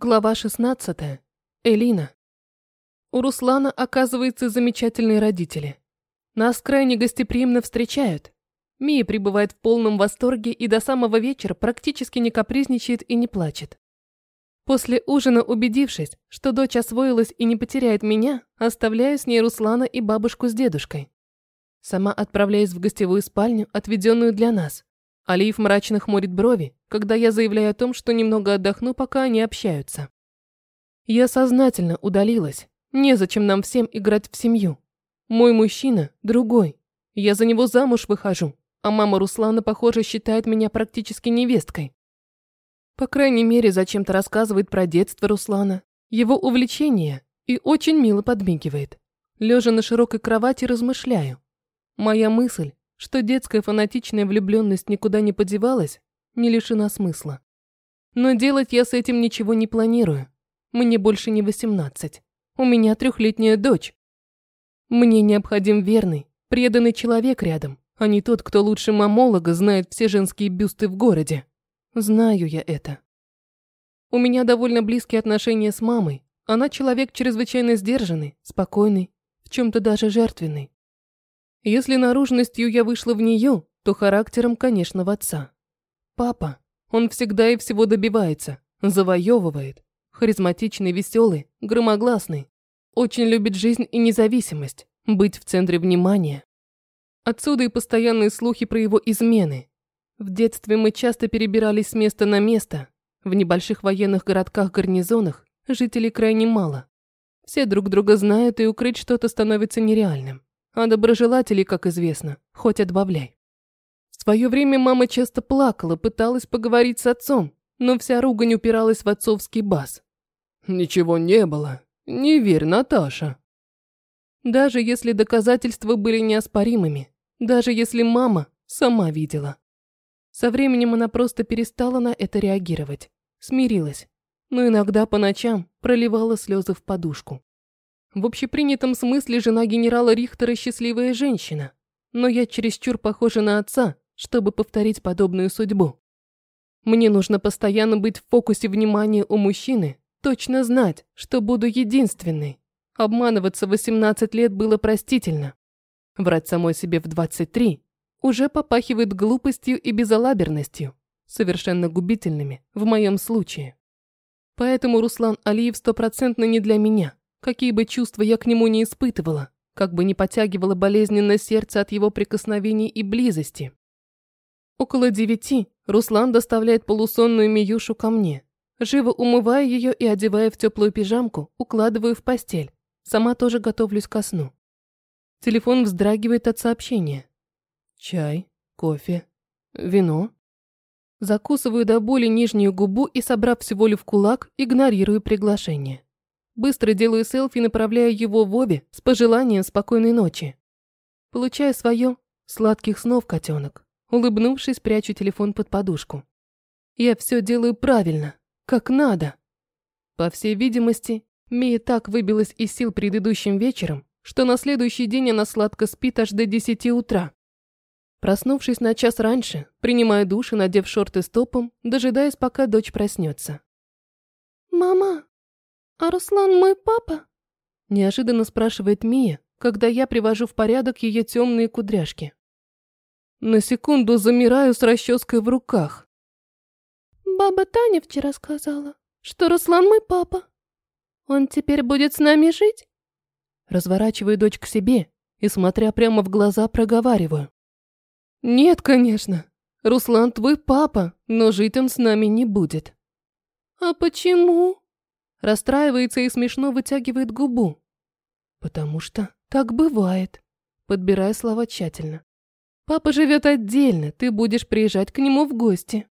Глава 16. Элина. У Руслана, оказывается, замечательные родители. Нас крайне гостеприимно встречают. Мия пребывает в полном восторге и до самого вечера практически не капризничает и не плачет. После ужина, убедившись, что дочь освоилась и не потеряет меня, оставляю с ней Руслана и бабушку с дедушкой. Сама отправляюсь в гостевую спальню, отведенную для нас. Алиев мрачно хмурит брови, когда я заявляю о том, что немного отдохну, пока они общаются. Я сознательно удалилась. Незачем нам всем играть в семью. Мой мужчина другой. Я за него замуж выхожу, а мама Руслана, похоже, считает меня практически невесткой. По крайней мере, зачем-то рассказывает про детство Руслана, его увлечения и очень мило подмигивает. Лежа на широкой кровати, размышляю. Моя мысль что детская фанатичная влюбленность никуда не подевалась, не лишена смысла. Но делать я с этим ничего не планирую. Мне больше не 18. У меня трехлетняя дочь. Мне необходим верный, преданный человек рядом, а не тот, кто лучше мамолога знает все женские бюсты в городе. Знаю я это. У меня довольно близкие отношения с мамой. Она человек чрезвычайно сдержанный, спокойный, в чем-то даже жертвенный. Если наружностью я вышла в нее, то характером, конечно, в отца. Папа, он всегда и всего добивается, завоевывает. Харизматичный, веселый, громогласный. Очень любит жизнь и независимость, быть в центре внимания. Отсюда и постоянные слухи про его измены. В детстве мы часто перебирались с места на место. В небольших военных городках-гарнизонах жителей крайне мало. Все друг друга знают, и укрыть что-то становится нереальным. А доброжелателей, как известно, хоть отбавляй. В свое время мама часто плакала, пыталась поговорить с отцом, но вся ругань упиралась в отцовский бас. «Ничего не было. Не верь, Наташа». Даже если доказательства были неоспоримыми, даже если мама сама видела. Со временем она просто перестала на это реагировать, смирилась, но иногда по ночам проливала слезы в подушку. В общепринятом смысле жена генерала Рихтера счастливая женщина, но я чересчур похожа на отца, чтобы повторить подобную судьбу. Мне нужно постоянно быть в фокусе внимания у мужчины, точно знать, что буду единственной. Обманываться в 18 лет было простительно. Врать самой себе в 23 уже попахивает глупостью и безалаберностью, совершенно губительными в моем случае. Поэтому Руслан Алиев стопроцентно не для меня. Какие бы чувства я к нему не испытывала, как бы не потягивало болезненное сердце от его прикосновений и близости. Около девяти Руслан доставляет полусонную Миюшу ко мне. Живо умывая ее и одевая в теплую пижамку, укладываю в постель. Сама тоже готовлюсь ко сну. Телефон вздрагивает от сообщения. Чай, кофе, вино. Закусываю до боли нижнюю губу и, собрав всю волю в кулак, игнорирую приглашение. Быстро делаю селфи, направляя его в обе с пожеланием спокойной ночи. Получаю свое сладких снов, котенок. Улыбнувшись, прячу телефон под подушку. Я все делаю правильно, как надо. По всей видимости, Мия так выбилась из сил предыдущим вечером, что на следующий день она сладко спит аж до десяти утра. Проснувшись на час раньше, принимаю душ и, надев шорты с топом, дожидаясь, пока дочь проснется. «Мама, «А Руслан мой папа?» Неожиданно спрашивает Мия, когда я привожу в порядок ее темные кудряшки. На секунду замираю с расческой в руках. «Баба Таня вчера сказала, что Руслан мой папа. Он теперь будет с нами жить?» Разворачиваю дочь к себе и, смотря прямо в глаза, проговариваю. «Нет, конечно. Руслан твой папа, но жить он с нами не будет». «А почему?» Расстраивается и смешно вытягивает губу. Потому что так бывает. Подбирая слова тщательно. Папа живет отдельно, ты будешь приезжать к нему в гости.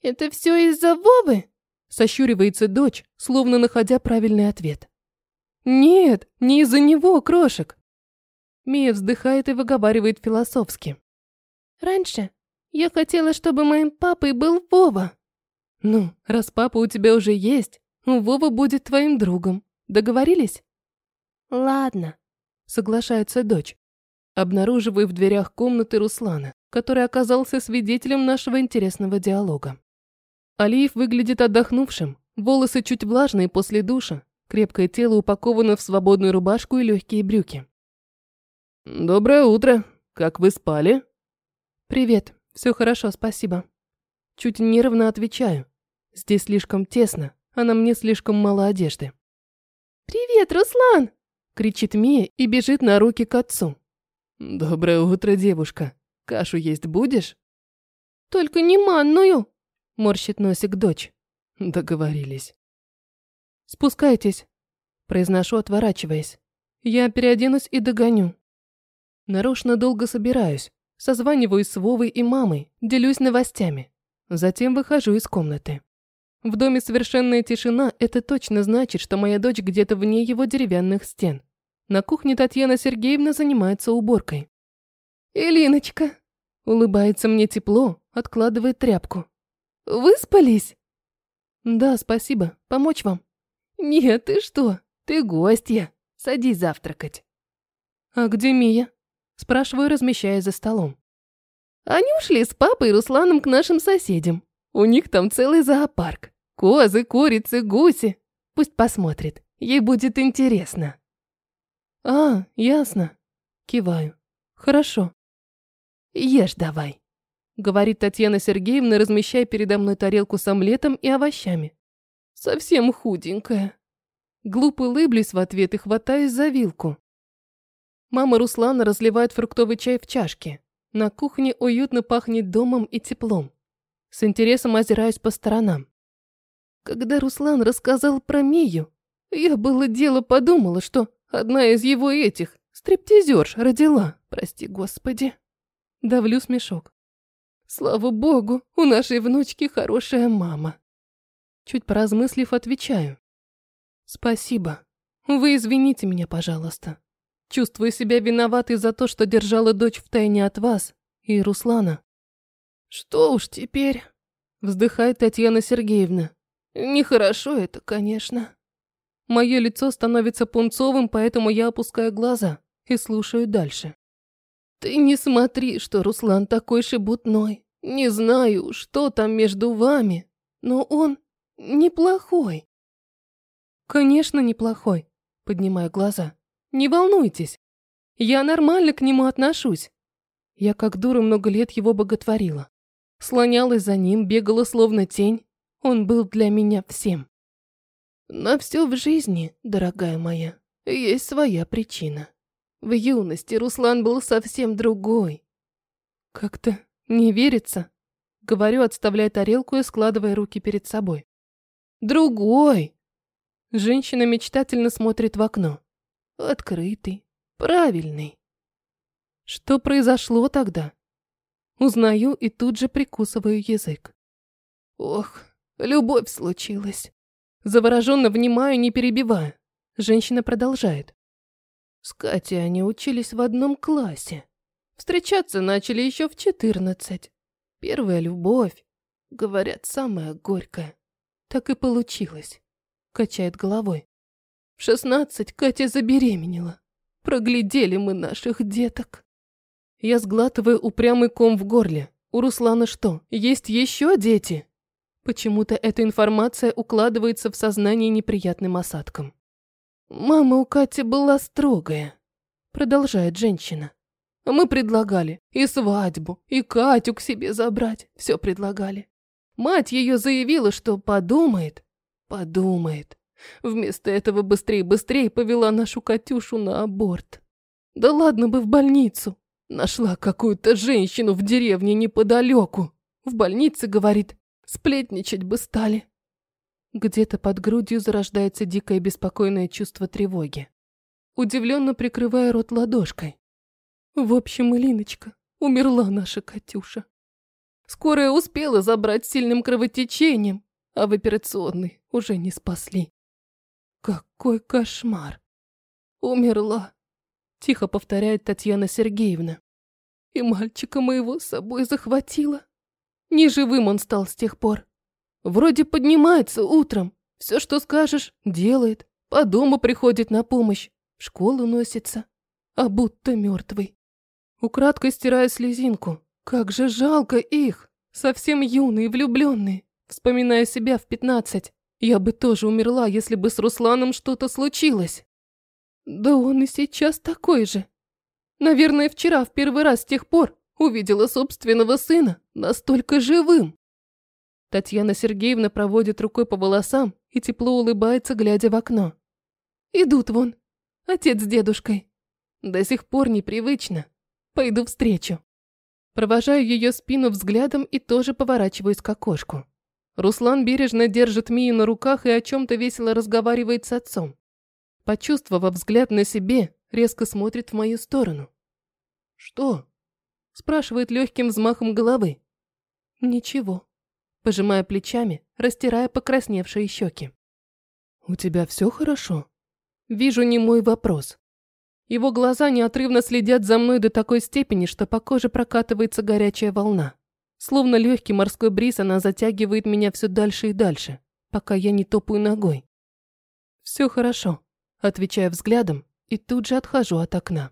Это все из-за Вовы? Сощуривается дочь, словно находя правильный ответ. Нет, не из-за него, крошек. Мия вздыхает и выговаривает философски. Раньше я хотела, чтобы моим папой был Вова. Ну, раз папа у тебя уже есть, Вова будет твоим другом. Договорились? Ладно, соглашается дочь. Обнаруживаю в дверях комнаты Руслана, который оказался свидетелем нашего интересного диалога. Алиев выглядит отдохнувшим, Волосы чуть влажные после душа, крепкое тело упаковано в свободную рубашку и легкие брюки. «Доброе утро. Как вы спали?» «Привет. Все хорошо, спасибо». Чуть нервно отвечаю. Здесь слишком тесно, а на мне слишком мало одежды. «Привет, Руслан!» – кричит Мия и бежит на руки к отцу. «Доброе утро, девушка. Кашу есть будешь?» «Только не манную!» – морщит носик дочь. Договорились. «Спускайтесь», – произношу, отворачиваясь. «Я переоденусь и догоню». Нарочно долго собираюсь, созваниваюсь с Вовой и мамой, делюсь новостями. Затем выхожу из комнаты. В доме совершенная тишина – это точно значит, что моя дочь где-то вне его деревянных стен. На кухне Татьяна Сергеевна занимается уборкой. «Элиночка!» – улыбается мне тепло, откладывает тряпку. «Выспались?» «Да, спасибо. Помочь вам?» «Нет, ты что? Ты гостья. Садись завтракать». «А где Мия?» Спрашиваю, размещаясь за столом. Они ушли с папой и Русланом к нашим соседям. У них там целый зоопарк. Козы, курицы, гуси. Пусть посмотрит. Ей будет интересно. А, ясно. Киваю. Хорошо. Ешь давай. Говорит Татьяна Сергеевна, размещая передо мной тарелку с омлетом и овощами. Совсем худенькая. Глупо улыблюсь в ответ и хватаюсь за вилку. Мама Руслана разливает фруктовый чай в чашке. На кухне уютно пахнет домом и теплом. С интересом озираюсь по сторонам. Когда Руслан рассказал про Мию, я было дело подумала, что одна из его этих, стриптизерш, родила, прости господи. Давлю смешок. Слава богу, у нашей внучки хорошая мама. Чуть поразмыслив, отвечаю. Спасибо. Вы извините меня, пожалуйста. Чувствую себя виноватой за то, что держала дочь в тайне от вас и Руслана. Что уж теперь, вздыхает Татьяна Сергеевна. Нехорошо это, конечно. Мое лицо становится пунцовым, поэтому я опускаю глаза и слушаю дальше. Ты не смотри, что Руслан такой шебутной. Не знаю, что там между вами, но он неплохой. Конечно, неплохой, поднимаю глаза. Не волнуйтесь. Я нормально к нему отношусь. Я как дура много лет его боготворила. Слонялась за ним, бегала словно тень. Он был для меня всем. На все в жизни, дорогая моя, есть своя причина. В юности Руслан был совсем другой. Как-то не верится. Говорю, отставляя тарелку и складывая руки перед собой. Другой. Женщина мечтательно смотрит в окно открытый, правильный. Что произошло тогда? Узнаю и тут же прикусываю язык. Ох, любовь случилась. Завороженно внимаю, не перебивая. Женщина продолжает. С Катей они учились в одном классе. Встречаться начали еще в четырнадцать. Первая любовь, говорят, самая горькая. Так и получилось. Качает головой. В шестнадцать Катя забеременела. Проглядели мы наших деток. Я сглатываю упрямый ком в горле. У Руслана что, есть еще дети? Почему-то эта информация укладывается в сознание неприятным осадком. Мама у Кати была строгая, продолжает женщина. Мы предлагали и свадьбу, и Катю к себе забрать. Все предлагали. Мать ее заявила, что подумает, подумает. Вместо этого быстрее-быстрее повела нашу Катюшу на аборт. Да ладно бы в больницу. Нашла какую-то женщину в деревне неподалеку. В больнице, говорит, сплетничать бы стали. Где-то под грудью зарождается дикое беспокойное чувство тревоги. Удивленно прикрывая рот ладошкой. В общем, Илиночка, умерла наша Катюша. Скорая успела забрать сильным кровотечением, а в операционной уже не спасли. Какой кошмар. Умерла, тихо повторяет Татьяна Сергеевна. И мальчика моего с собой захватила. Неживым он стал с тех пор. Вроде поднимается утром, все, что скажешь, делает, по дому приходит на помощь, в школу носится, а будто мертвый. Украдкой стирая слезинку. Как же жалко их, совсем юные, влюбленные, вспоминая себя в пятнадцать. Я бы тоже умерла, если бы с Русланом что-то случилось. Да он и сейчас такой же. Наверное, вчера в первый раз с тех пор увидела собственного сына настолько живым. Татьяна Сергеевна проводит рукой по волосам и тепло улыбается, глядя в окно. Идут вон. Отец с дедушкой. До сих пор непривычно. Пойду встречу. Провожаю ее спину взглядом и тоже поворачиваюсь к окошку. Руслан бережно держит Мию на руках и о чем-то весело разговаривает с отцом. Почувствовав взгляд на себе, резко смотрит в мою сторону. «Что?» – спрашивает легким взмахом головы. «Ничего», – пожимая плечами, растирая покрасневшие щеки. «У тебя все хорошо?» Вижу не мой вопрос. Его глаза неотрывно следят за мной до такой степени, что по коже прокатывается горячая волна. Словно легкий морской бриз, она затягивает меня все дальше и дальше, пока я не топаю ногой. «Все хорошо», – отвечаю взглядом и тут же отхожу от окна.